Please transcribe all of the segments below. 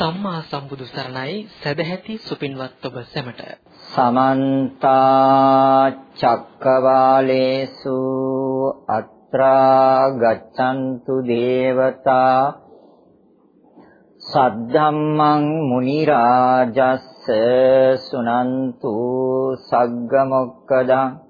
සම්මා සම්බුදු සරණයි. සදැහැති සුපින්වත් ඔබ සැමට. සමන්ත චක්කවාලේසු අත්‍රා ගච්ඡන්තු දේවතා සද්ධම්මං මුනි රාජස්ස සුනන්තු සග්ග මොක්කදං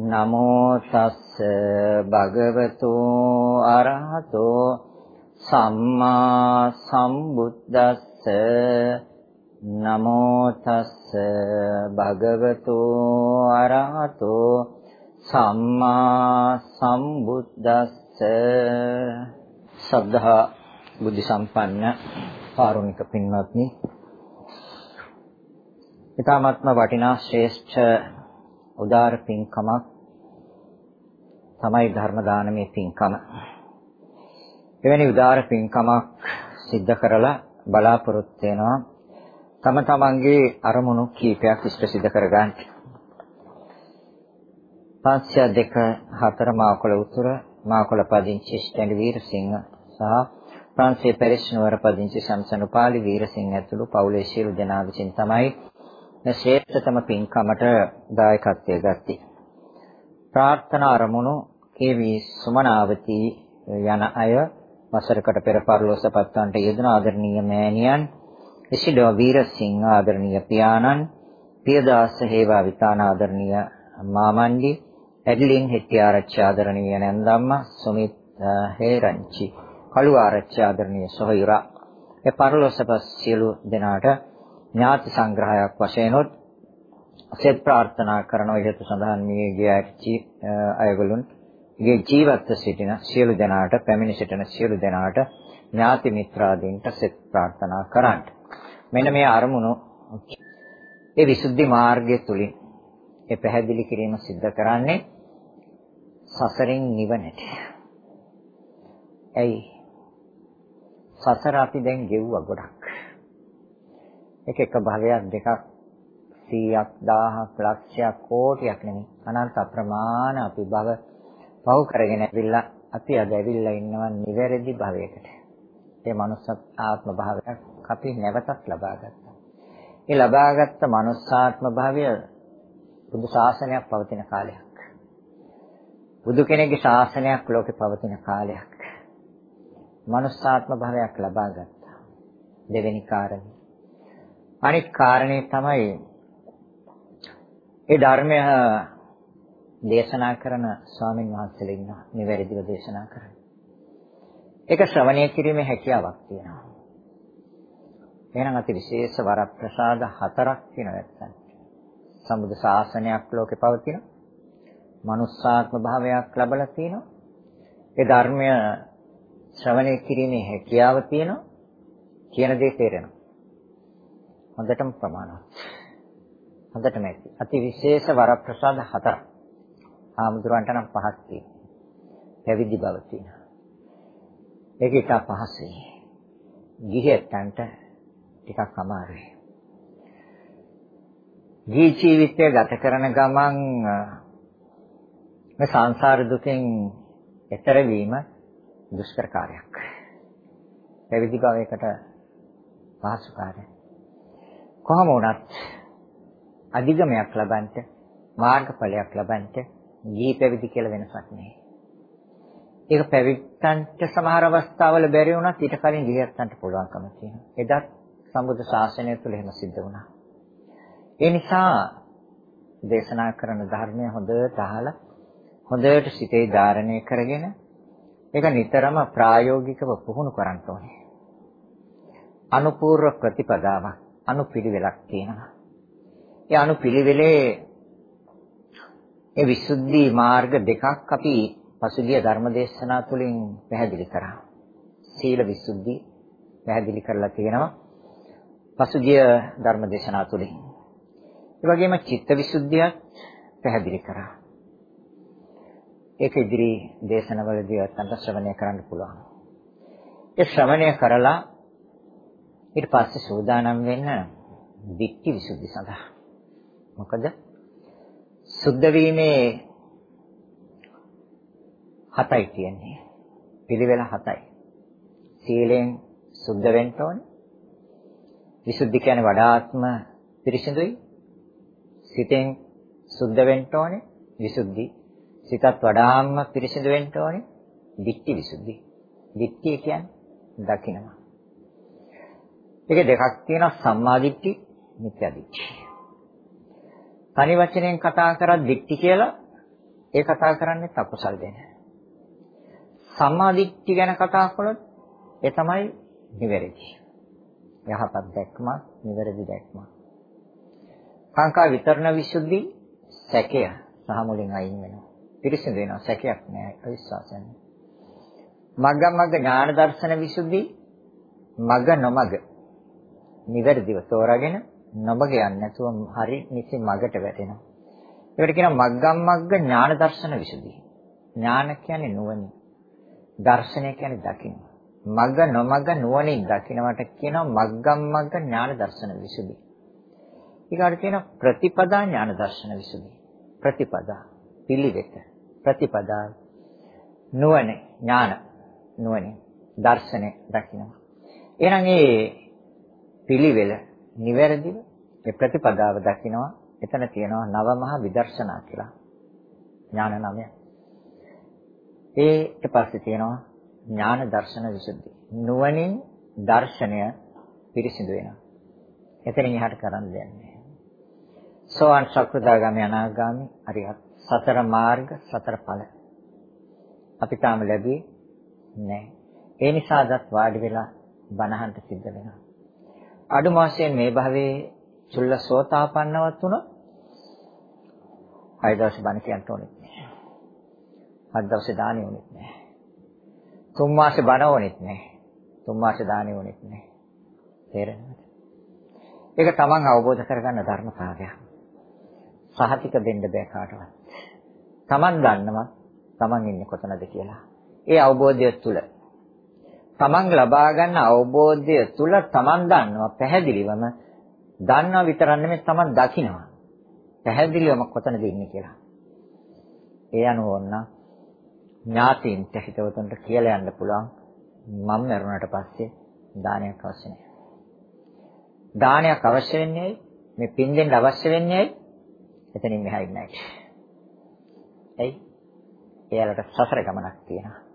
නමෝ තස්ස භගවතු අරහතෝ සම්මා සම්බුද්දස්ස. නමෝ තස්ස භගවතු අරහතෝ සම්මා සම්බුද්දස්ස. සද්ධා බුද්ධ සම්පන්න කාරුණික පින්වත්නි ඊ타ත්ම වටිනා ශ්‍රේෂ්ඨ උදාර පින්කමක් තමයි ධර්ම දානමේ පින්කම. එවැනි උදාර පින්කමක් සිද්ධ කරලා බලාපොරොත්තු වෙනවා තම තමන්ගේ අරමුණු කීපයක් ඉෂ්ට සිද්ධ කරගන්න. පස්ය දෙක හතර මාකොළ උතුර මාකොළ පදිංචි ස්ටැන්ඩ් වීරසිංහ සහ ප්‍රංශේ පැරිස් නුවර පදිංචි සම්සනුපාලි වීරසිංහ ඇතුළු පවුලේ සියලු දෙනා විසින් තමයි ශ්‍රේෂ්ඨතම පින්කමට දායකත්වය ගත්තේ. ප්‍රාර්ථනා අරමුණු කේවි සුමනාවති යන අය වසරකට පෙර පරලෝසපත්තන්ට යෙදුන ආදරණීය මෑණියන් ඉසිඩෝ වීරසිංහ ආදරණීය පියාණන් පියදාස හේවා විතාන ආදරණීය මාමන්ඩි ඇඩ්ලින් හෙට්ටිආරච්චි ආදරණීය නැන්දම්මා සුමිත් හේරංචි කළු ආරච්චි ආදරණීය සොහයුරා ඒ පරලෝසප සියලු දෙනාට ඥාති සංග්‍රහයක් වශයෙන්ොත් සෙත් ප්‍රාර්ථනා කරන විදිහට සඳහන් මේ ගියච්චි අයගලුන් ගේ ජීවත්ව සිටින සියලු දෙනාට පැමිණ සිටින සියලු දෙනාට ඥාති මිත්‍රාදීන්ට සෙත් ප්‍රාර්ථනා කරන්න. මෙන්න මේ අරමුණු ඒ විසුද්ධි මාර්ගය තුලින් ඒ පැහැදිලි කිරීම සිද්ධ කරන්නේ සසරින් නිවනට. ඇයි? සසර අපි දැන් ගෙව්වා ගොඩක්. එක එක භවයක් දෙකක් 100ක් 1000ක් ලක්ෂයක් කෝටියක් නෙමෙයි අනන්ත අප්‍රමාණ අපි භව පහු කරගෙන ඇවිල්ලා අපි අද ඇවිල්ලා ඉන්නවා නිවැරදි භවයකට. ඒ මනුස්සත් ආත්ම භාවයක් අපි නැවතත් ලබා ගත්තා. ඒ ලබාගත් මනුස්සාත්ම භාවය බුදු ශාසනයක් පවතින කාලයක්. බුදු කෙනෙක්ගේ ශාසනයක් ලෝකේ පවතින කාලයක්. මනුස්සාත්ම භාවයක් ලබා ගත්තා. දෙවෙනි කාරණේ අනිත් කාරණේ තමයි ඒ ධර්මය දේශනා කරන ස්වාමින් වහන්සේලා ඉන්නවා. නිවැරදිව දේශනා කරන. ඒක ශ්‍රවණය කිරීමේ හැකියාවක් තියෙනවා. එහෙනම් අති විශේෂ වරප්‍රසාද හතරක් තියෙනවා නැත්නම්. සම්බුද්ධ ශාසනයක් ලෝකේ පවතින. මනුස්සාත්ම භාවයක් ලැබලා තියෙනවා. ඒ ධර්මය ශ්‍රවණය කිරීමේ හැකියාව තියෙනවා. කියන දේ තේරෙනවා. හොඳටම ප්‍රමාණවත්. හොඳටම ඇති. අති විශේෂ වරප්‍රසාද හතරක්. ආමුදුරන්ට නම් පහක් තියෙනවා. පැවිදි බව තියෙනවා. ඒක ඉතා පහසුයි. ගිහියන්ට ටිකක් අමාරුයි. ගිහි ජීවිතය ගත කරන ගමන් මේ සංසාර දුකෙන් එතර වීම දුෂ්කර කාර්යයක්. පැවිදි භවයකට පහසු කාර්යයක්. කොහොම වුණත් අධිගමයක් ලබන්නට මාර්ගඵලයක් ලබන්නට ජී පැවිදි කියලා වෙනසක් නැහැ. ඒක පැවිද්දන්ට සමහර අවස්ථාවල බැරි වුණත් ඊට කලින් ගිහියන්ට පුළුවන්කම තියෙනවා. එදත් සම්බුද්ධ ශාසනය තුළ එහෙම සිද්ධ වුණා. ඒ නිසා දේශනා කරන ධර්මය හොඳට අහලා හොඳට සිතේ ධාරණය කරගෙන ඒක නිතරම ප්‍රායෝගිකව පුහුණු කරන්න ඕනේ. අනුපූර්ව ප්‍රතිපදාවක් අනුපිළිවෙලක් තියෙනවා. ඒ අනුපිළිවෙලේ ඒ විසුද්ධි මාර්ග දෙකක් අපි පසුගිය ධර්මදේශනා තුළින් පැහැදිලි කරා. සීල විසුද්ධි පැහැදිලි කරලා තියෙනවා. පසුගිය ධර්ම දේශනා තුලින්. ඒ වගේම චිත්තවිසුද්ධියත් පැහැදිලි කරා. ඒක ඉදිරි දේශනවලදී අත්‍යන්ත ශ්‍රවණය කරන්න පුළුවන්. ඒ ශ්‍රවණය කරලා ඊට පස්සේ සූදානම් වෙන්න දික්ටි විසුද්ධි සඳහා. මොකද සුද්ධ වීමේ හතයි තියෙන්නේ. පිළිවෙල හතයි. සීලෙන් සුද්ධ වෙන්න ඕනේ. විසුද්ධි කියන්නේ වඩාත්ම පිරිසිදුයි. සිතෙන් සුද්ධ වෙන්න ඕනේ. විසුද්ධි. සිතත් වඩාත්ම පිරිසිදු වෙන්න ඕනේ. දික්ටි විසුද්ධි. දික්ටි කියන්නේ දකිනවා. ඒක දෙකක් තියෙනවා සම්මා දිට්ඨි, මිත්‍යා දිට්ඨි. තනි වචනෙන් කතා කරා දිට්ඨි කියලා ඒ කතා කරන්නේ තකුසල් දෙන. සම්මා දිට්ඨි ගැන කතා කළොත් ඒ තමයි නිවැරදි. යහපත් දැක්ම, නිවැරදි දැක්ම. කාංකා විතරණ විසුද්ධි සැකය සහ මුලින් අයින් වෙනවා. පිරිසිදු වෙනවා සැකයක් නෑ අවිශ්වාසයක් නෑ. මග්ග මග්ග ඥාන දර්ශන විසුද්ධි මග නොමග නිවැරදිව තෝරාගෙන නොමග යන්නේ නැතුව හරි නිසි මගට වැටෙනවා. ඒකට කියනවා මග්ගම් මග්ග ඥාන දර්ශන විසුද්ධි. ඥාන කියන්නේ නුවණ. දර්ශනය කියන්නේ දකින්න. මග්ග නොමග නුවණින් දකින්නවට කියනවා මග්ගම් මග්ග ඥාන දර්ශන විසුද්ධි. ඊගාට කියනවා ප්‍රතිපදා ඥාන දර්ශන විසුද්ධි. ප්‍රතිපදා පිළිවෙත. ප්‍රතිපදා නුවණ ඥාන නුවණ දර්ශනය දකින්නවා. එහෙනම් මේ පිළිවෙල නිවැරදිව ඒ ප්‍රතිපදාව දකිනවා. එතන තියෙනවා නව මහ විදර්ශනා කියලා. ඥාන නමය ඒට පස්සේ තියෙනවා ඥාන දර්ශන විසුද්ධි. නුවණින් දර්ශනය පිරිසිදු වෙනවා. එතනින් එහාට කරන්න දෙයක් නැහැ. සෝවන් සක්‍රදාගාමී අනාගාමී අරිහත් සතර මාර්ග සතර ඵල අපි තාම ලැබුවේ නැහැ. ඒ නිසා අදත් වාඩි වෙලා බණහන්ට සිද්ධ වෙනවා. අඩු මාසයෙන් මේ භවයේ චුල්ල සෝතාපන්නවත් වුණොත් හය දවස් බණ කියන්න ඕනෙත් නෑ. හත් දවසේ දානෙ ඕනෙත් නෑ. තුන් මාසේ බණ ඕනෙත් නෑ. තුන් මාසේ දානෙ ඕනෙත් නෑ. තේරෙනවද? ඒක තමන් අවබෝධ කරගන්න ධර්මතාවයක්. සහතික දෙන්න බෑ කාටවත්. තමන් දන්නවා තමන් ඉන්නේ කොතනද කියලා. ඒ අවබෝධය තුළ තමන් ලබා ගන්න අවබෝධය තුල තමන් දන්නවා පැහැදිලිවම දන්නවා විතරක් නෙමෙයි තමන් දකිනවා පැහැදිලිවම කොතනද ඉන්නේ කියලා. ඒ අනුව ඔන්න ඥාතීන්ට හිතවතුන්ට කියලා යන්න පුළුවන් මම මරුණට පස්සේ දානයක් අවශ්‍ය නැහැ. දානයක් අවශ්‍ය වෙන්නේ මේ පින් දෙන්න අවශ්‍ය වෙන්නේ එතනින් මෙහා ඉන්නයි. එයි එයාලට සසර ගමනක් තියෙනවා.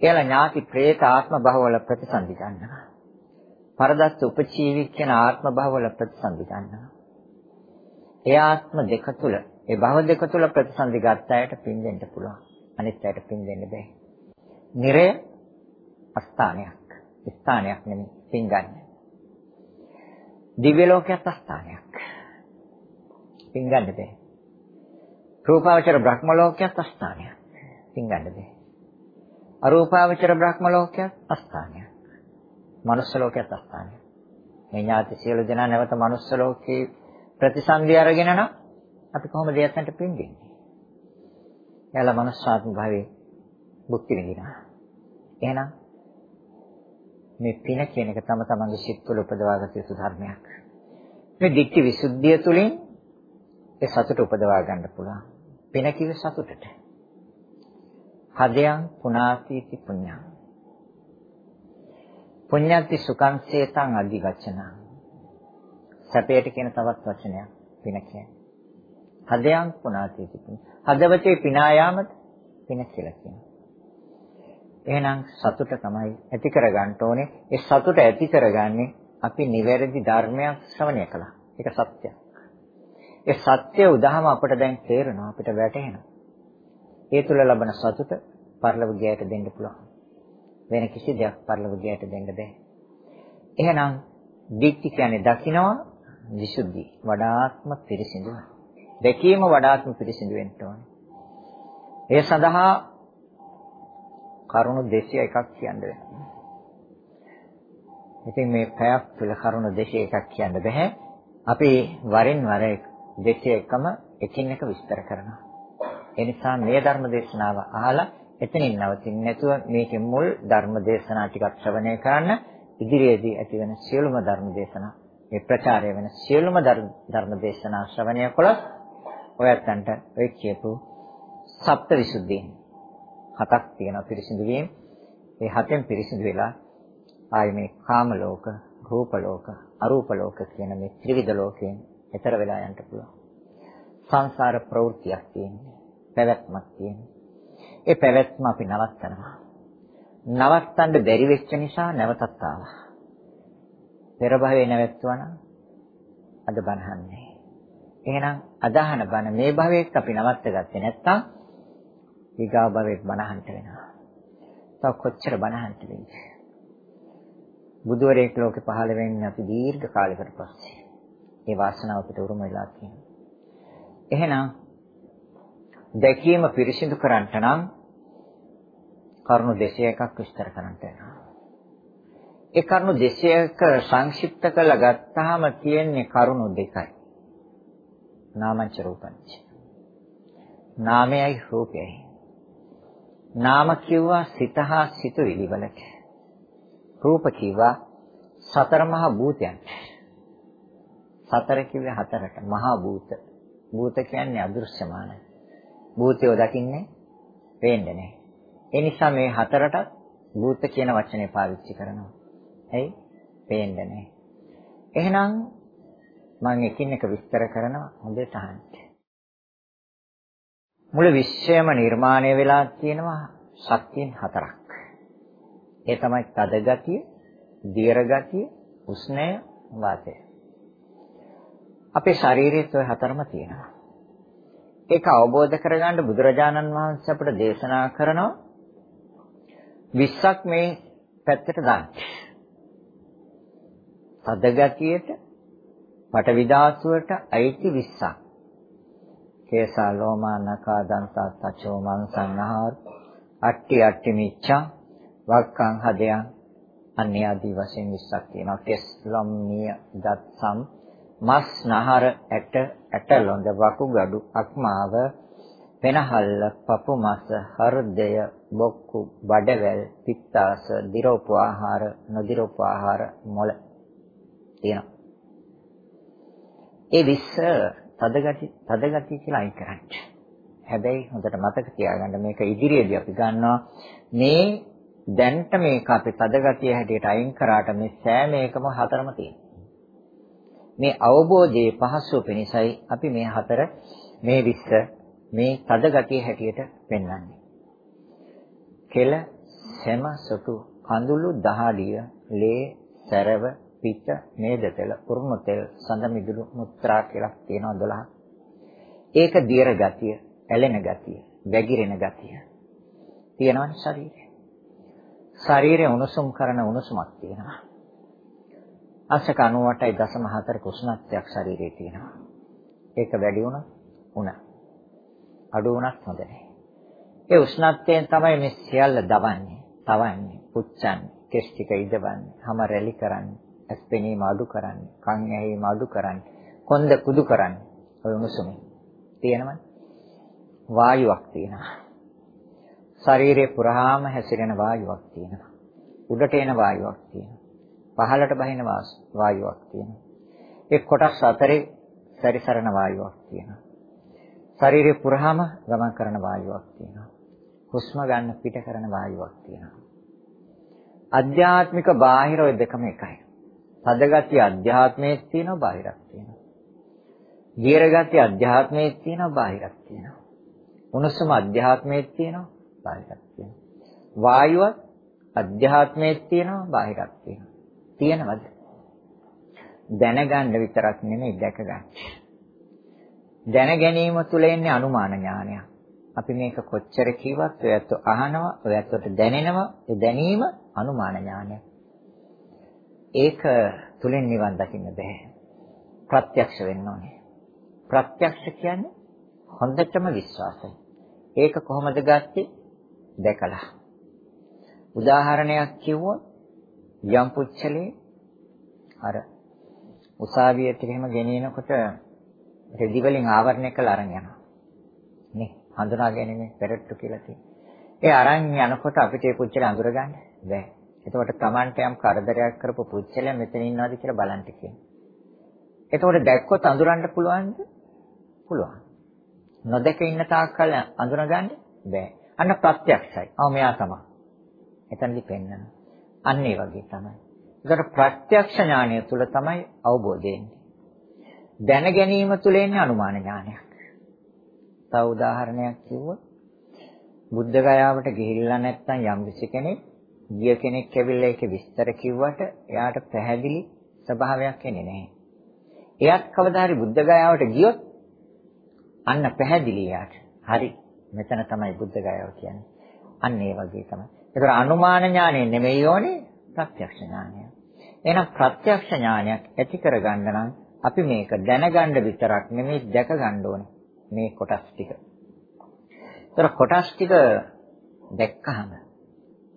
එයාලා ඥාති പ്രേත ආත්ම භවවල ප්‍රතිසන්දි ගන්නවා. පරදත්ත උපචීවි කියන ආත්ම භවවල ප්‍රතිසන්දි ගන්නවා. ඒ ආත්ම දෙක තුල ඒ භව දෙක තුල ප්‍රතිසන්දි ගත්ත අයට පින් දෙන්න පුළුවන්. අනිත් අයට පින් දෙන්න බෑ. නිරය අස්ථානයක්. ස්ථානයක් නෙමෙයි පින් ගන්න. දිව්‍ය ලෝකයක් අස්ථානයක්. පින් ගන්න බෑ. රූපාවචර බ්‍රහ්ම ලෝකයක් අස්ථානයක්. පින් ගන්න බෑ. අරූපාවචර බ්‍රහ්ම ලෝකයක් අස්ථානයක්. මනුස්ස ලෝකයක් අස්ථානයක්. මේ ඥාති සියලු දෙනා නැවත මනුස්ස ලෝකේ ප්‍රතිසන්දි අරගෙන නම් අපි කොහොමද යත්තන්ට පින් දෙන්නේ? එයාලා මනුස්සාත්ම භාවයේ භුක්ති විඳිනවා. එහෙනම් මේ පින කියන එක තම තමන්ගේ සිත් තුළ උපදවාගත යුතු ධර්මයක්. මේ ධිට්ඨි විසුද්ධිය තුළින් ඒ සතුට උපදවා ගන්න පුළුවන්. පින කිව්ව සතුටට. හදයන් පුනාතිති පුඤ්ඤං පුඤ්ඤති සුඛං සේතං අධිගච්ඡන. සැපයට කියන තවත් වචනයක් පින කියන්නේ හදයන් පුනාතිති පුඤ්ඤ හදවතේ පිනා යාමද? පින කියලා කියනවා. එහෙනම් සතුට තමයි ඇති කරගන්න ඕනේ. ඒ සතුට ඇති කරගන්නේ අපි නිවැරදි ධර්මයක් ශ්‍රවණය කළා. ඒක සත්‍යයක්. ඒ සත්‍ය උදාහම අපට දැන් තේරෙනවා අපිට වැටහෙනවා. ඒ තුල ලබන සතුට පරලොව ගියට දෙන්න පුළුවන්. වෙන කිසි දෙයක් පරලොව ගියට දෙන්න බෑ. එහෙනම් දික්ටි කියන්නේ දකින්නවා විසුද්ධි වඩාත්ම පිරිසිදු. දැකීම වඩාත්ම පිරිසිදු වෙන්න ඕනේ. ඒ සඳහා කරුණු 201ක් කියන්න වෙනවා. ඉතින් මේ පැයක් තුල කරුණු දෙකේ එකක් කියන්න බෑ. අපි වරින් වර දෙකේ එකම එකින් එක විස්තර කරනවා. ඒ නිසා මේ ධර්ම දේශනාව අහලා එතනින් නවතින්නේ නැතුව මේකේ මුල් ධර්ම දේශනා ටිකක් ශ්‍රවණය කරන්න ඉදිරියේදී ඇති වෙන සියලුම ධර්ම දේශනා මේ ප්‍රචාරය වෙන සියලුම ධර්ම දේශනා ශ්‍රවණය කළොත් ඔයත්න්ට ඔය කියපු සප්ත විසුද්ධීන් හතක් තියෙනවා පිරිසිදු වීම. ඒ හතෙන් පිරිසිදු වෙලා ආයේ මේ කාම ලෝක, රූප ලෝක, අරූප ලෝක කියන මේ ත්‍රිවිධ ලෝකයෙන් එතර වෙලා යන්න පුළුවන්. සංසාර ප්‍රවෘත්තියක් තියෙනවා. පැවැත්මක් තියෙනවා. ඒ පැවැත්ම අපි නවත්තනවා. නවත්තන්න බැරි වෙච්ච නිසා නැවතත් ආවා. පෙර භවයේ නැවැත්තුවා නම් අද බනහන්නේ. එහෙනම් අදහන බන මේ භවයේත් අපි නවත්ත ගත්තේ නැත්තම් ඊගා භවයේත් බනහන්ට වෙනවා. තව කොච්චර බනහන්ට වෙයිද? බුදුවරයෙක් ලෝකේ පහළ වෙන්නේ අපි දීර්ඝ කාලයකට පස්සේ. ඒ වාසනාව අපිට උරුම වෙලා තියෙනවා. එහෙනම් දැකීම පිරිසිදු කරන්නට නම් කරුණු 201ක් විස්තර කරන්නට වෙනවා. ඒ කරුණු 201ක සංක්ෂිප්ත කරලා ගත්තාම තියෙන්නේ කරුණු දෙකයි. නාමංච රූපංච. නාමයයි රූපයයි. නාම කිව්වා සිතහා සිතුවිලි වලට. රූප කිව්වා සතර මහා භූතයන්ට. සතර කිව්වේ හතරට මහා භූත. භූත කියන්නේ අදෘශ්‍යමානයි. භූතයෝ දකින්නේ පේන්නේ නැහැ. ඒ නිසා මේ හතරට භූත කියන වචනේ පාවිච්චි කරනවා. ඇයි? පේන්නේ නැහැ. එහෙනම් මම එකින් එක විස්තර කරනවා හොඳට අහන්න. මුළු විශ්වයම නිර්මාණය වෙලා තියෙනවා ශක්තියන් හතරක්. ඒ තමයි තද ගතිය, දියර ගතිය, උෂ්ණය, වාතය. අපේ ශරීරයේ ඔය හතරම තියෙනවා. ඒක අවබෝධ කරගන්න බුදුරජාණන් වහන්සේ අපට දේශනා කරනවා 20ක් මේ පැත්තට දාන්න. තද ගතියට පටවි ධාතුවට අයිති 20ක්. කේසා ලෝමා නකා දන්තා තචෝ මංසංහාර අට්ටි අට්ටි මිච්ඡා වක්කං හදයන් අන්‍ය ආදී වශයෙන් 20ක් තියෙනවා. කෙස් ලොම් නිය දත් සම් මස් නහර ඇට ඇට ලොඳ වකුගඩු අක්මාව පෙනහල්ල පපු මස හෘදය බොක්කු බඩවැල් පිත්තාස දිරෝප ආහාර නොදිරෝප ආහාර මොළ තියෙනවා ඒ විස්ස තදගති තදගති කියලා අයින් කරන්න. හැබැයි හොඳට මතක තියාගන්න මේක ඉදිරියේදී අපි ගන්නවා මේ දැන්ට මේක අපි තදගතිය හැටියට අයින් කරාට මේ සෑම එකම හතරම තියෙනවා. මේ අවබෝධයේ පහසුව පිණිසයි අපි මේ හතර මේ විස්ස මේ තද ගතිය හැටියට පෙන්වන්නේ. කෙල, සෙම, සොටු, කඳුළු, දහඩිය, ලේ, සැරව, පිට, මේද තෙල, උරුම තෙල්, සඳ මිදුළු, මුත්‍රා කියලා තියෙනවා 12. ඒක දියර ගතිය, ඇලෙන ගතිය, වැగిරෙන ගතිය. තියෙනවනේ ශරීරේ. ශරීරය උණුසුම් කරන උණුසුමක් තියෙනවා. අංශක 98.4 කුෂ්ණත්වයක් ශරීරයේ තියෙනවා. ඒක වැඩි වුණොත් උණ. අඩු වුණත් හොඳ නැහැ. ඒ උෂ්ණත්වයෙන් තමයි මේ සියල්ල දවන්නේ, තවන්නේ, පුච්චන්නේ, කෙස් ටික ඉදවන්නේ, හැම රැලි කරන්නේ, ඇස් පෙනීම අඩු කරන්නේ, කන් ඇහිීම අඩු කරන්නේ, කොන්ද කුදු කරන්නේ. ඔය උණුසුමේ තියෙනවනේ. වායුවක් තියෙනවා. ශරීරේ පුරාම හැසිරෙන වායුවක් තියෙනවා. උඩට එන වායුවක් තියෙනවා. පහළට බහින වායුවක් තියෙනවා. ඒ කොටස් අතරේ සැරිසරන වායුවක් තියෙනවා. ශරීරය පුරාම ගමන් කරන වායුවක් තියෙනවා. හුස්ම ගන්න පිට කරන වායුවක් තියෙනවා. අධ්‍යාත්මික බාහිර ඔය දෙකම එකයි. තදගතිය අධ්‍යාත්මයේ තියෙනවා බාහිරක් තියෙනවා. ගියරගතිය අධ්‍යාත්මයේ තියෙනවා බාහිරක් තියෙනවා. උණුසුම අධ්‍යාත්මයේ තියෙනවා බාහිරක් තියෙනවා. වායුව අධ්‍යාත්මයේ තියෙනවා බාහිරක් තියෙනවා. තියෙනවද? දැනගන්න විතරක් නෙමෙයි දැක ගන්න. දැන ගැනීම තුළ එන්නේ අනුමාන ඥානය. අපි මේක කොච්චර කිව්වත් ඔයත් අහනවා, ඔයත්ට දැනෙනවා, ඒ දැනීම අනුමාන ඥානය. ඒක තුලින් නිවන් දකින්න බෑ. ප්‍රත්‍යක්ෂ වෙන්න ඕනේ. ප්‍රත්‍යක්ෂ කියන්නේ හොඳටම විශ්වාසයි. ඒක කොහොමද ගත්තේ? දැකලා. උදාහරණයක් කිව්වොත් යම් පුච්චලේ අර උසාවියට එහෙම ගෙනියනකොට රෙදි වලින් ආවරණය කරලා අරන් යනවා. නේ හඳුනා ගැනීම පෙරට්ටු කියලා තියෙනවා. ඒ අරන් යනකොට අපිට ඒ පුච්චල අඳුරගන්න බෑ. එතකොට Tamanට යම් කරදරයක් කරපු පුච්චලයා මෙතන ඉන්නවාද කියලා බලන්න කියනවා. එතකොට දැක්කොත් අඳුරන්න පුළුවන්ද? පුළුවන්. නොදැක ඉන්න තාක්කල් අඳුනගන්න බෑ. අන්න ප්‍රත්‍යක්ෂයි. ආ මෙයා තමයි. එතනදි පෙන්වන. අන්න ඒ වගේ තමයි. ඒකට ප්‍රත්‍යක්ෂ ඥානය තුල තමයි අවබෝධය එන්නේ. දැන ගැනීම තුල එන්නේ අනුමාන ඥානයක්. තව උදාහරණයක් කිව්වොත් බුද්ධ ගයාවට ගිහිල්ලා නැත්නම් යම් කිසි කෙනෙක් ගිය කෙනෙක් ඇවිල්ලා ඒක විස්තර කිව්වට එයාට පැහැදිලි ස්වභාවයක් එන්නේ නැහැ. එයත් කවදා හරි බුද්ධ ගයාවට ගියොත් අන්න පැහැදිලි එයාට. හරි. මෙතන තමයි බුද්ධ ගයාව කියන්නේ. අන්න ඒ වගේ තමයි. ඒතර අනුමාන ඥානෙ නෙමෙයි ඕනේ ප්‍රත්‍යක්ෂ ඥානය. එහෙනම් ප්‍රත්‍යක්ෂ ඥානයක් ඇති කරගන්න නම් අපි මේක දැනගන්න විතරක් නෙමෙයි දැක ගන්න ඕනේ. මේ කොටස් ටික. ඒතර කොටස් ටික දැක්කහම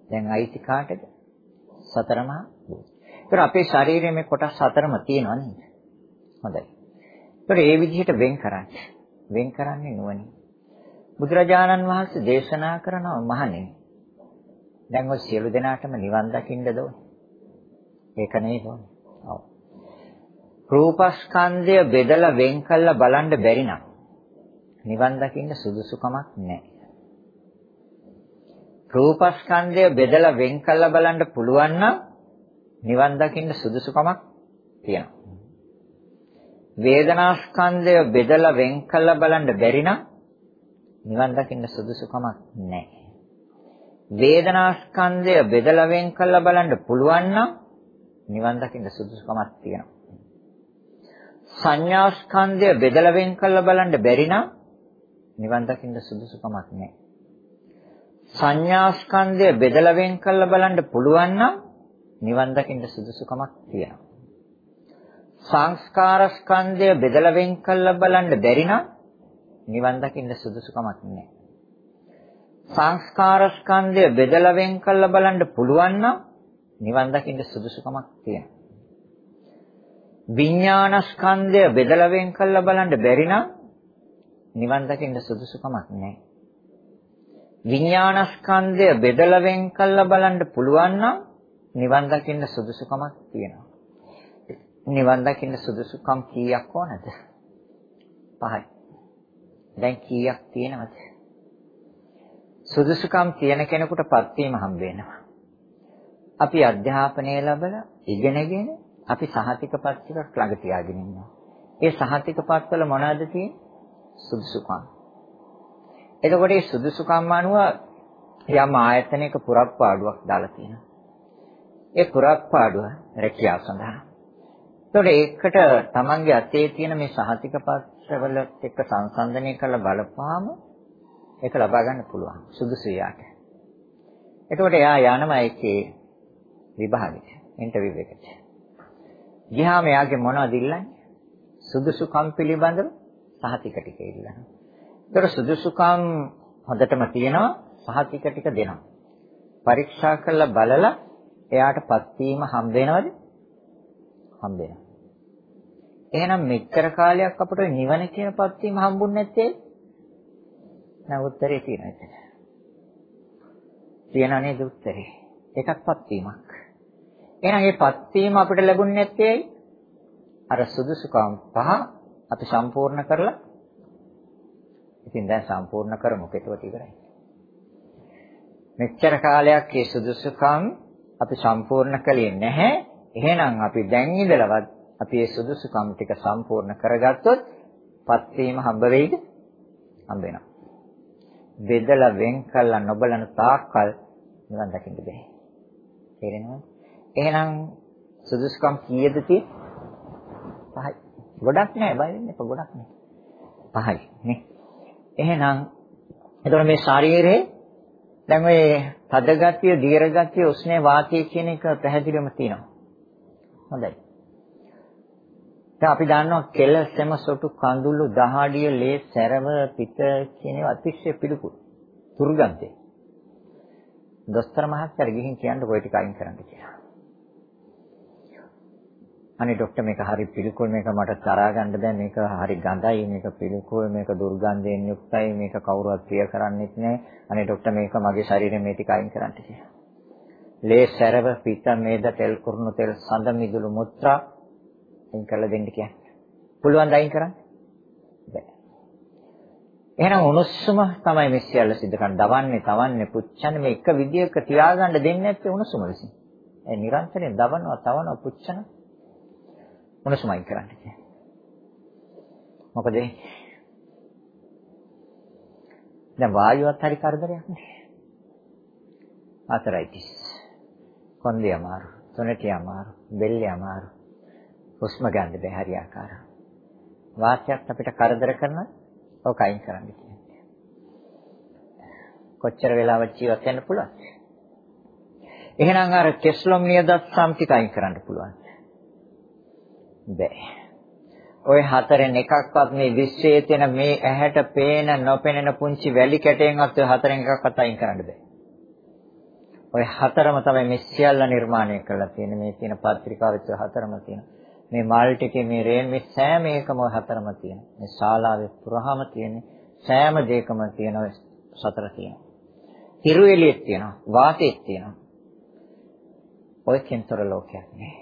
දැන් අයිති කාටද? සතරමා භූත. ඒතර අපේ ශරීරයේ මේ කොටස් හතරම තියෙනවා නේද? හොඳයි. ඒතර ඒ විදිහට වෙන් කරන්නේ. වෙන් කරන්නේ නුවණින්. බුදුරජාණන් වහන්සේ දේශනා කරනවා මහණෙනි. දැන් ඔය සියලු දෙනාටම නිවන් දකින්නද ඕනේ? ඒක නෙවෙයි ඕනේ. ඔව්. රූපස්කන්ධය බෙදලා වෙන් කළා බලන්න බැරි නම් නිවන් දකින්න සුදුසුකමක් නැහැ. රූපස්කන්ධය බෙදලා වෙන් කළා බලන්න පුළුවන් නම් නිවන් දකින්න සුදුසුකමක් තියෙනවා. වේදනාස්කන්ධය බෙදලා වෙන් කළා බලන්න බැරි නම් නිවන් දකින්න සුදුසුකමක් නැහැ. වේදනාස්කන්ධය බෙදලා වෙන් කළා බලන්න පුළුවන් නම් නිවන් දකින්න සුදුසුකමක් තියෙනවා. සංඥාස්කන්ධය බෙදලා වෙන් කළා බලන්න බැරි නම් නිවන් දකින්න සුදුසුකමක් නැහැ. සංඥාස්කන්ධය බෙදලා වෙන් කළා බලන්න පුළුවන් නම් නිවන් දකින්න සුදුසුකමක් තියෙනවා. සංස්කාර ස්කන්ධය බෙදලා වෙන් කළා බලන්න බැරි නම් නිවන් දකින්න සුදුසුකමක් නැහැ. සංස්කාර ස්කන්ධය බෙදලා වෙන් කළා බලන්න පුළුවන් නම් නිවන් දකින්න සුදුසුකමක් තියෙනවා. විඥාන ස්කන්ධය බෙදලා වෙන් කළා බලන්න බැරි නම් නිවන් දකින්න සුදුසුකමක් නැහැ. විඥාන ස්කන්ධය බෙදලා වෙන් කළා බලන්න පුළුවන් නම් නිවන් දකින්න සුදුසුකමක් තියෙනවා. නිවන් දකින්න සුදුසුකම් කීයක් ඕනද? පහයි. දැන් කීයක් තියෙනවද? සුදුසුකම් තියෙන කෙනෙකුටපත් වීම හම්බ වෙනවා. අපි අධ්‍යාපනය ලැබලා ඉගෙනගෙන අපි සහතික පත්‍රයක් ළඟ තියාගෙන ඉන්නවා. ඒ සහතික පත්වල මොනවද තියෙන්නේ? සුදුසුකම්. එතකොට මේ සුදුසුකම් අනුව යම් ආයතනයක පුරප්පාඩුවක් දාලා තියෙනවා. ඒ පුරප්පාඩුව රැකියාව සඳහා ඒකට ඒකට තමන්ගේ අතේ තියෙන මේ සහතික පත්‍රවලත් එක්ක සංසන්දනය කරලා බලපුවාම ඒක ලබා ගන්න පුළුවන් සුදුසු යාට. එතකොට එයා යනවා ඒකේ විභාගෙට, ඉන්ටර්විව් එකට. ගියාම එයාගේ මොනවද ඉල්ලන්නේ? සුදුසුකම් පිළිබඳව සහතික ටික ඉල්ලනවා. ඒතර සුදුසුකම් හොඳටම තියෙනවා සහතික ටික දෙනවා. පරීක්ෂා කරලා බලලා එයාටපත් වීම හම්බ වෙනවද? හම්බ වෙනවා. එහෙනම් මෙච්චර කාලයක් අපට නිවන කියන පත්වීම හම්බුන්නේ නැත්තේ නෑ උත්තරේ තියෙනවා එතන. තියෙනා නේද උත්තරේ? ඒකත් පත්වීමක්. එහෙනම් මේ පත්වීම අපිට ලැබුණේ නැත්තේ අර සුදුසුකම් පහ අපි සම්පූර්ණ කරලා ඉතින් දැන් සම්පූර්ණ කරමු කෙටුවට ඉවරයි. මෙච්චර කාලයක් මේ සුදුසුකම් අපි සම්පූර්ණ කළේ නැහැ. එහෙනම් අපි දැන් ඉඳලවත් අපි මේ සුදුසුකම් ටික සම්පූර්ණ කරගත්තොත් පත් වීම හම්බ වෙයිද? හම්බ වෙනවා. බෙදලා වෙන් කළා නොබලන තාක්කල් නිවන් දකින්න බෑ. තේරෙනවද? එහෙනම් සුදුසුකම් කීයද තියෙන්නේ? පහයි. ගොඩක් නෑ බය වෙන්න එපා ගොඩක් නෑ. පහයි නේ. එහෙනම් එතකොට මේ ශරීරේ දැන් ඔය තද ගතිය, දීර්ඝ ගතිය, උස්නේ වාතය කියන එක පැහැදිලිවම තියෙනවා. හොඳයි. දැන් අපි දන්නවා කෙල සෙම සොටු කඳුළු දහඩිය ලේ සැරව පිට කියන ඒවා අතිශය පිළිකුල් දුර්ගන්ධය. දොස්තර මහත්තයාට ගිහින් කියන්න ඔය ටික අයින් කරන්න කියලා. අනේ ડોක්ටර් මේක හරි පිළිකුල් මේක මට තරහා ගන්න බෑ මේක හරි ගඳයි මේක පිළිකුල් මේක දුර්ගන්ධයෙන් යුක්තයි මේක කවුරුවත් ප්‍රිය කරන්නේත් නෑ අනේ ડોක්ටර් මේක මගේ ශරීරයෙන් මේ ටික අයින් කරන්න කියලා. ලේ සැරව පිට මේද තෙල් කුරුණු තෙල් සඳ මිදුළු මුත්‍රා අයින් කරලා දෙන්න කියන්නේ. පුළුවන් ද අයින් කරන්න? බෑ. එහෙනම් උණුසුම තමයි මේ සියල්ල සිද්ධ කරන්නේ. දවන්නේ, තවන්නේ, පුච්චන්නේ මේ එක විදියක තියාගන්න දෙන්නේ නැත්තේ උණුසුම විසින්. ඒ නිරන්තරයෙන් දවනවා, තවනවා, පුච්චනවා මොනසමයි කරන්න කියන්නේ. මොකද දැන් වායුවත් හරි කරදරයක් නේ. ආතරයිටිස්. කොන්දේ අමාරු, තොනටි අමාරු, බෙල්ලේ අමාරු. හුස්ම ගන්න බැහැ හරි ආකාර. වාතයත් අපිට කරදර කරන ඔක අයින් කරන්න කියන්නේ. කොච්චර වෙලාවක් ජීවත් වෙන්න පුළුවන්? එහෙනම් අර කෙස්ලොම් නියදත් සම්පිත අයින් කරන්න පුළුවන්. බෑ. ওই හතරෙන් එකක්වත් මේ විශ්වයේ තියෙන මේ ඇහැට පේන නොපෙනෙන පුංචි වැලි කැටයෙන්වත් ඔය හතරෙන් එකක්වත් අයින් කරන්න බෑ. ඔය හතරම තමයි මේ සියල්ල නිර්මාණය කරලා තියෙන්නේ. මේ තියෙන පත්‍රිකාවෙත් ඔය හතරම තියෙනවා. මේ මල් ටිකේ මේ රේන් මේ සෑම එකම ඔය හතරම තියෙනවා. මේ ශාලාවේ පුරාම තියෙන්නේ සෑම දෙයකම තියෙන ඔය සතර තියෙනවා. හිරු එළියෙත් තියෙනවා. වාතෙත් තියෙනවා. ඔය කෙන්තර ලෝකයක් නේ.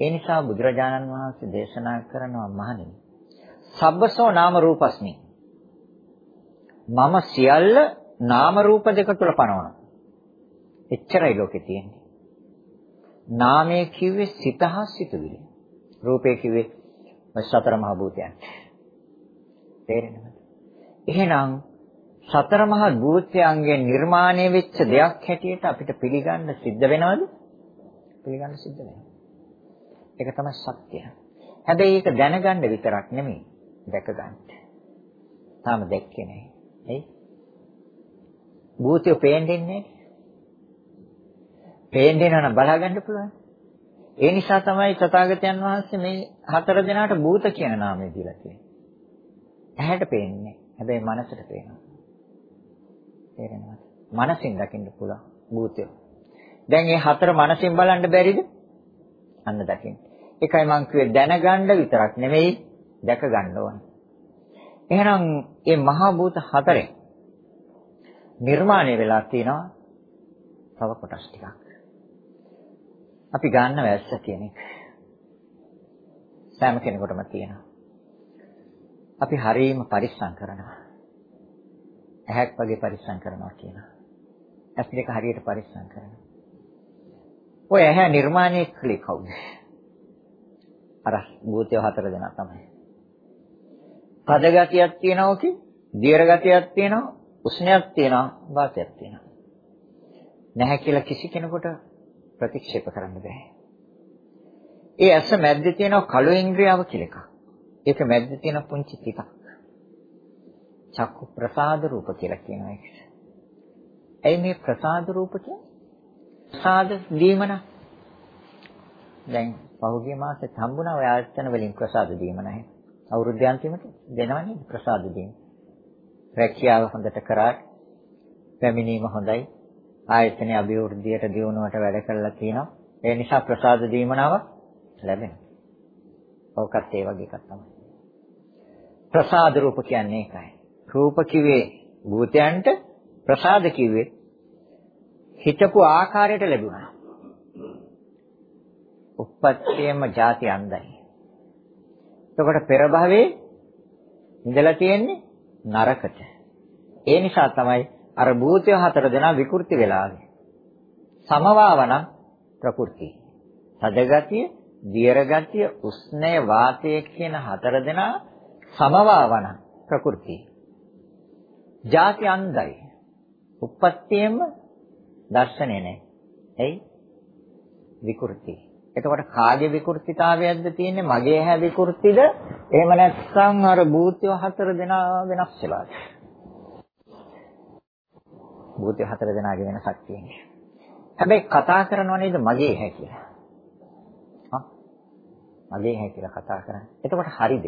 ඒ නිසා බුදුරජාණන් වහන්සේ දේශනා කරනවා මහණෙනි. සබ්බසෝ නාම රූපස්මි. මම සියල්ල නාම රූප දෙක තුල පනවනවා. එච්චරයි ලෝකේ තියෙන්නේ. නාමයේ කිව්වේ සිත හා සිතුවිලි. රූපේ කිව්වේ සතර මහා භූතයන්. තේරෙනවද? එහෙනම් සතර මහා භූතයන්ගෙන් නිර්මාණය වෙච්ච දෙයක් හැටියට අපිට පිළිගන්න සිද්ධ වෙනවද? පිළිගන්න සිද්ධ වෙනවා. ඒක තමයි සත්‍ය. හැබැයි ඒක දැනගන්න විතරක් නෙමෙයි දැක ගන්න. තාම දැක්කේ නැහැ. එයි. භූතය පේන්නේ නැහැ. පේන්නේ නැන බලා ගන්න පුළුවන්. ඒ නිසා තමයි තථාගතයන් වහන්සේ මේ හතර දෙනාට භූත කියන නාමය දීලා තියෙන්නේ. ඇහැට පේන්නේ. හැබැයි මනසට පේනවා. තේරෙනවද? මනසින් දකින්න පුළුවන් භූතය. දැන් මේ හතර මනසින් බලන්න බැරිද? අන්න දකින්න. ඒකයි මං කිව්වේ දැනගන්න විතරක් නෙමෙයි දැක ගන්න ඕනේ. එහෙනම් මේ මහා භූත හතරෙන් නිර්මාණය වෙලා තියෙනවා තව කොටස් ටිකක්. අපි ගන්න වැස්ස කියන එක. සෑම කෙනෙකුටම තියෙනවා. අපි හරීම පරිස්සම් කරනවා. ඇහැක් වගේ පරිස්සම් කරනවා කියනවා. ඇස් දෙක හරියට පරිස්සම් කරනවා. ඔය ඇහැ නිර්මාණය කළේ කවුද? අර භූතය හතර දෙනා තමයි. පද ගතියක් තියෙනවා ඔකේ, දියර ගතියක් තියෙනවා, උෂ්ණයක් තියෙනවා, වාතයක් තියෙනවා. නැහැ කියලා කිසි කෙනෙකුට ප්‍රතික්ෂේප කරන්න බෑ. ඒ ඇස මැද්දේ තියෙන කළු ඉන්ද්‍රියාව කියලා එකක්. ඒක මැද්දේ තියෙන පුංචි ටිකක්. චක්කු ප්‍රසාද රූප කියලා කියනවා ඒකට. ඇයි මේ ප්‍රසාද රූප කියන්නේ? ප්‍රසාද දීමන. දැන් පහුගිය මාසෙත් හම්බුණා ඔය ආයතන වලින් ප්‍රසාද දීම නැහැ. අවුරුද්ද අන්තිමට දෙනවනේ ප්‍රසාද දීම. රැකියාව හොඳට කරා පැමිණීම හොඳයි. ආයතනයේ අභිවෘද්ධියට දියුණුවට වැඩ කළා කියනවා. ඒ නිසා ප්‍රසාද දීමනාව ලැබෙනවා. ඕකත් ඒ වගේ එකක් තමයි. ප්‍රසාද රූප කියන්නේ ඒකයි. රූප කිව්වේ භූතයන්ට ප්‍රසාද කිව්වේ හිතපු ආකාරයට ලැබුණා. උප්පත්තියම ಜಾති අන්දයි. එතකොට පෙර භවයේ ඉඳලා තියෙන්නේ නරකට. ඒ නිසා තමයි අර භූතය හතර දෙනා විකෘති වෙලාවේ. සමවාවන ප්‍රකෘති. සදගතිය, දියර ගතිය, උස්නය, වාතය කියන හතර දෙනා සමවාවන ප්‍රකෘති. ಜಾති අන්දයි. උප්පත්තියෙම දර්ශනේ නැහැ. එයි විකෘති. එතකොට කාගේ විකෘතිතාවයක්ද තියෙන්නේ? මගේ හැ විකෘතිද? එහෙම නැත්නම් අර භූතය හතර දෙනා වෙනස් වෙලාද? භූතය හතර දෙනාගේ වෙනසක් තියෙනවා. හැබැයි කතා කරනව නේද මගේ හැ කියලා. හා? මගේ හැ කියලා කතා කරන්නේ. එතකොට හරිද?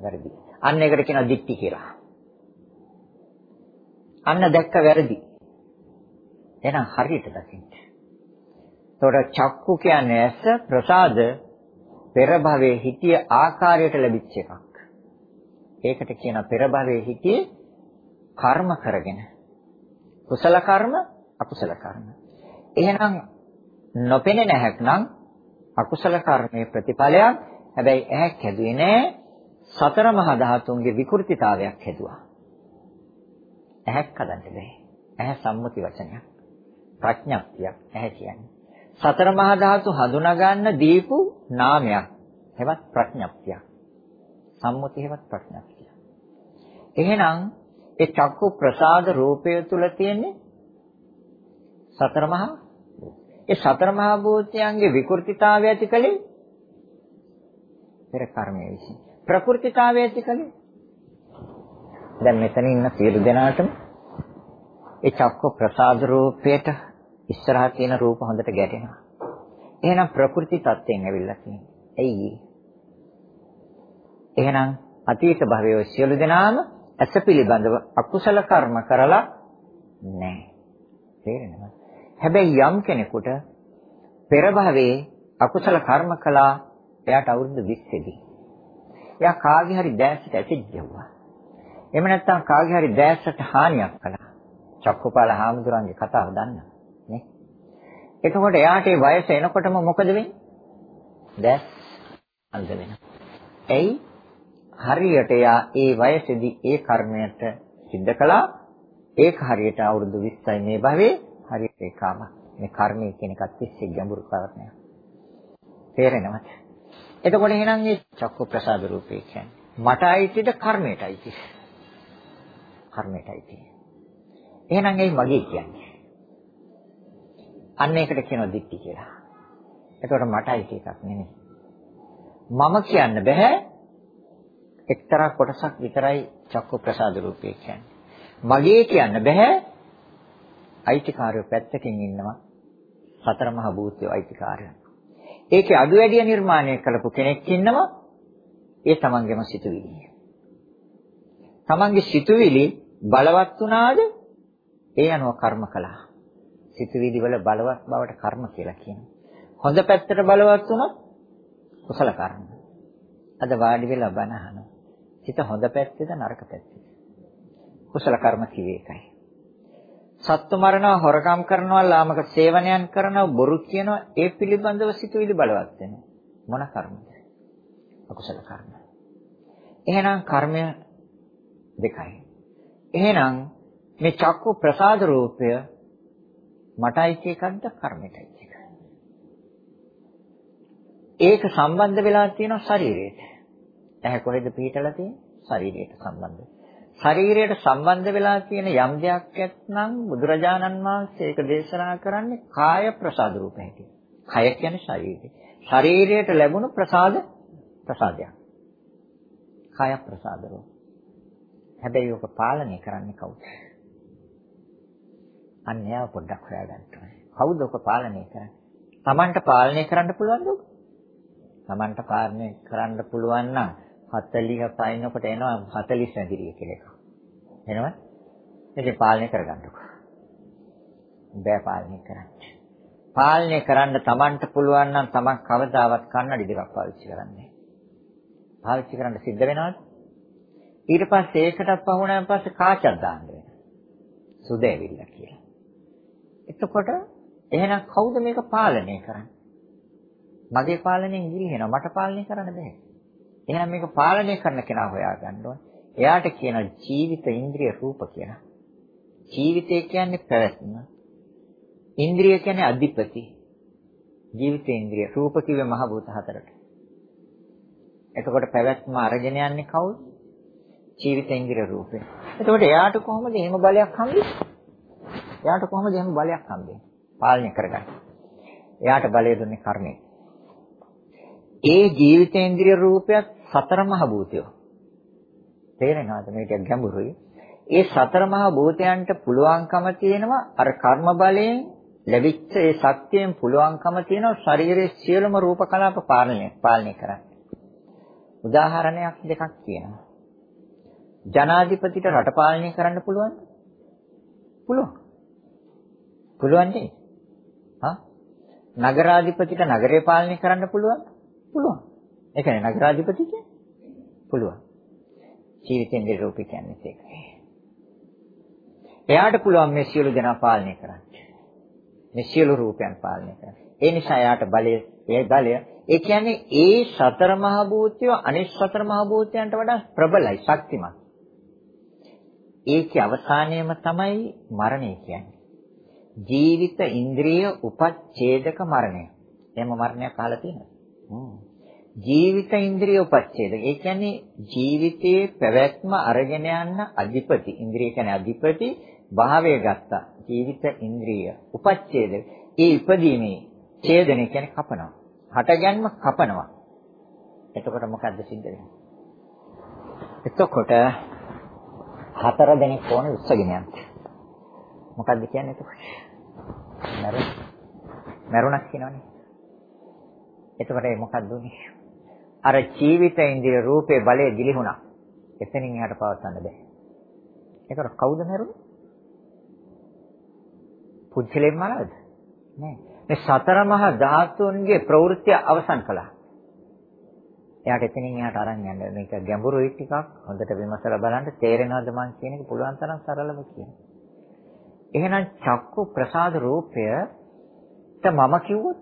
වැරදි. අන්න ඒකට කියනවා දික්ටි කියලා. අන්න දැක්ක වැරදි. එහෙනම් හරියට දකින්න. එතකොට චක්කු කියන්නේ ඇස ප්‍රසාද පෙර භවයේ හිටිය ආකාරයට ලැබිච්ච එකක්. ඒකට කියන පෙර භවයේ හිටියේ කර්ම කරගෙන. කුසල කර්ම, අකුසල කර්ම. එහෙනම් නොපෙනෙන හැක් නම් අකුසල කර්මයේ ප්‍රතිඵලයක්. හැබැයි ඇහැක් හැදුවේ නෑ සතර මහා ධාතුන්ගේ විකෘතිතාවයක් හැදුවා. ඇහැක් හදන්න බෑ. ඇහැ සම්මුති වචනයක්. ප්‍රඥාක්තියක් ඇහැ කියන්නේ. සතර මහා ධාතු හඳුනා ගන්න දීපු නාමයක්. හෙවත් ප්‍රඥාක්තියක්. සම්මුති හෙවත් ප්‍රඥාක්තිය. එහෙනම් ඒ චක්කු ප්‍රසාද රූපය තුල තියෙන්නේ සතර මහා ඒ සතර මහා භූතයන්ගේ විකෘතිතාවය ඇති කලේ පෙර කර්මයේ විසින් ප්‍රකෘතිතාවය ඇති කලේ දැන් මෙතන ඉන්න සියලු දෙනාටම ඒ චක්ක ප්‍රසාද රූපයට ඉස්සරහා තියෙන රූප හොඳට ගැටෙනවා. එහෙනම් ප්‍රකෘති තත්ත්වයෙන් ඇවිල්ලා තියෙන්නේ. ඇයි එහෙනම් අතීත භවයේ සියලු දෙනාම ඇස පිළිබඳව අකුසල කර්ම කරලා නැහැ. තේරෙනවද? හැබැයි යම් කෙනෙකුට පෙර භවයේ අකුසල කර්ම කළා එයාට අවුරුදු 20 දී. එයා කාගේ හරි දැසට ඇසිඩ් ගැහුවා. එහෙම නැත්නම් කාගේ හරි දැසට හානියක් කළා. චක්කපාල හාමුදුරන්ගේ කතාව දන්නා නේ. එතකොට එයාට ඒ වයස එනකොටම මොකද වෙන්නේ? දැස් අන්ධ වෙනවා. එයි හරියට එයා ඒ වයසේදී ඒ කර්මයට සිද්ධ කළා. ඒක හරියට අවුරුදු 20යි මේ භවයේ හරියට ඒකම. මේ කර්මය කියන එකත් තිස්සේ ගැඹුරු කාරණයක්. තේරෙනවද? එතකොට එහෙනම් මේ චක්ක ප්‍රසාද රූපේ කියන්නේ මට අයිතිද කර්මයට අයිතිද? කර්මයට අයිතියි. එහෙනම් ඒ මගේ කියන්නේ. අන්න ඒකට කියනවා දික්ටි කියලා. එතකොට මට අයිති එකක් නෙමෙයි. මම කියන්න බෑ එක්තරා කොටසක් විතරයි චක්කු ප්‍රසාද රූපේ කියන්නේ. මගේ කියන්න බෑ අයිතිකාරයෝ පැත්තකින් ඉන්නවා සතර මහා භූතයෝ අයිතිකාරයන්. ඒකේ අඩු වැඩි නිර්මාණය කරපු කෙනෙක් ඉන්නවා ඒ තමන්ගේම සිතුවිලි. තමන්ගේ සිතුවිලි බලවත් වුණාද ඒ අනුව කර්ම කළා. සිතුවිලි වල බලවත් බවට කර්ම කියලා කියනවා. හොඳ පැත්තට බලවත් වුණොත් කුසල කර්ම. අද වාඩි වෙලා බණ අහනවා. හිත හොඳ පැත්තේද නරක පැත්තේද? කුසල කර්ම කිව්වේ ඒකයි. සත්තු මරනවා, හොරකම් කරනවා, ලාමක සේවනයන් කරනවා, බොරු කියනවා, ඒ පිළිබඳව සිතුවිලි බලවත් වෙනවා. මොන කර්මද? අකුසල කර්ම. එහෙනම් කර්මය දෙකයි. එහෙනම් මේ චක්කු ප්‍රසාද රූපය මටයි එකක්ද කර්මයටයි එකක්. ඒක සම්බන්ධ වෙලා තියෙනවා ශරීරයට. ඇහැ කොහෙද පිහිටලා තියෙන්නේ? ශරීරයට සම්බන්ධ. ශරීරයට සම්බන්ධ වෙලා තියෙන යම් දෙයක් ඇත්නම් බුදුරජාණන් වහන්සේ ඒක දේශනා කරන්නේ කාය ප්‍රසාද රූප හැටියට. කය කියන්නේ ශරීරය. ශරීරයට ලැබුණු ප්‍රසාද ප්‍රසාදයක්. කාය ප්‍රසාද රූප. හැබැයි ඔක පාලනය කරන්නේ කවුද? අන්න එයාව පොඩ්ඩක් හොයාගන්න ඕනේ. කවුද ඔක පාලනය කරන්නේ? Tamanට පාලනය කරන්න පුළුවන්ද ඔක? Tamanට පාලනය කරන්න පුළුවන් නම් 40 පයින්නකොට එනවා 40 නැදිරිය කියලා එකක්. එනවද? ඒක පාලනය කරගන්නකො. බෑ පාලනය කරන්න. පාලනය කරන්න Tamanට පුළුවන් නම් Taman කවදාවත් කන්නඩි දෙකක් පාවිච්චි කරන්නේ. පාවිච්චි කරන්න සිද්ධ වෙනවද? ඊට පස්සේ ඒකටත් පහුණාන් පස්සේ කාචක් දාන්න වෙනවා. සුද ඇවිල්ලා කියලා. එතකොට එහෙනම් කවුද මේක පාලනය කරන්නේ? මගේ පාලනයෙන් ගිලිහෙනවා. මට පාලනය කරන්න බෑ. එහෙනම් මේක පාලනය කරන කෙනා හොයාගන්න ඕනේ. එයාට කියන ජීවිත ඉන්ද්‍රිය රූප කියලා. ජීවිතය කියන්නේ පැවැත්ම. ඉන්ද්‍රිය කියන්නේ අධිපති. ජීවිත ඉන්ද්‍රිය රූප කිව්වේ මහ භූත හතරට. එතකොට පැවැත්ම අරගෙන යන්නේ කවුද? ජීවිත ඉන්ද්‍රිය රූපේ. එතකොට එයාට කොහොමද එහෙම බලයක් හම්බෙන්නේ? එයාට කොහොමද එහෙම බලයක් හම්බෙන්නේ? පාලනය කරගන්න. එයාට බලය දුන්නේ කර්මය. ඒ ජීවිතේන්ද්‍රිය රූපයක් සතර මහ භූතයෝ. තේරෙනවද මේක ගැඹුරුයි. ඒ සතර මහ භූතයන්ට පුළුවන්කම තියෙනවා අර කර්ම බලයෙන් ලැබිච්ච ඒ ශක්තියෙන් පුළුවන්කම තියෙනවා ශරීරයේ සියලුම රූප කලාප පාලනය පාලනය කරන්න. උදාහරණයක් දෙකක් කියනවා. ජනාධිපතිට රට පාලනය කරන්න පුළුවන්ද? පුළුවන්. පුළුවන් නේ? හා? නගරාධිපතිට නගරය පාලනය කරන්න පුළුවන්? පුළුවන්. ඒ කියන්නේ නගරාධිපති කියන්නේ පුළුවන්. ජීවිතේන්ද්‍රිය රූපේ කියන්නේ ඒකයි. එයාට පුළුවන් මේ සියලු දෙනා පාලනය කරන්න. මේ සියලු රූපයන් පාලනය කරන්න. ඒ නිසා එයාට බලය ඒ බලය ඒ කියන්නේ ඒ සතර මහා භූතය අනිත් සතර මහා භූතයන්ට වඩා ප්‍රබලයි ශක්තිමත්. ඒකේ අවසානයම තමයි මරණය කියන්නේ. ජීවිත ඉන්ද්‍රිය උපච්ඡේදක මරණය. එහෙම මරණයක් අහලා තියෙනවද? ජීවිත ඉන්ද්‍රිය උපච්ඡේදක. ඒ කියන්නේ ජීවිතයේ පැවැත්ම අරගෙන යන අධිපති. ඉන්ද්‍රිය කියන්නේ අධිපති භාවය ගත්තා. ජීවිත ඉන්ද්‍රිය උපච්ඡේදක. ඒ ඉපදීමේ ඡේදනය කියන්නේ කපනවා. හටගන්ම කපනවා. එතකොට මොකද්ද සිද්ධ වෙන්නේ? එතකොට හතර දෙනෙක් ඕනේ උස්සගෙන යන්න. මොකද්ද කියන්නේ එතකොට? මරුණ මරුණක් කියනවනේ. එතකොට ඒ මොකක්ද උනේ? අර ජීවිත ඉන්ද්‍රිය රූපේ බලය ගිලිහුණා. එතනින් එහාට පවත්වන්න බෑ. ඒකට කවුද මරුනේ? පුජ්‍යලෙන් මරද? නෑ. මේ සතර මහා ධාතුන්ගේ ප්‍රවෘත්ති අවසන් කළා. එයාට එතනින් එහාට අරන් යන්න මේක ගැඹුරුයි ටිකක් හොඳට විමසලා බලන්න තේරෙනවද මං කියන එක පුළුවන් තරම් සරලව කියන. එහෙනම් චක්කු ප්‍රසාද රූපයට මම කිව්වොත්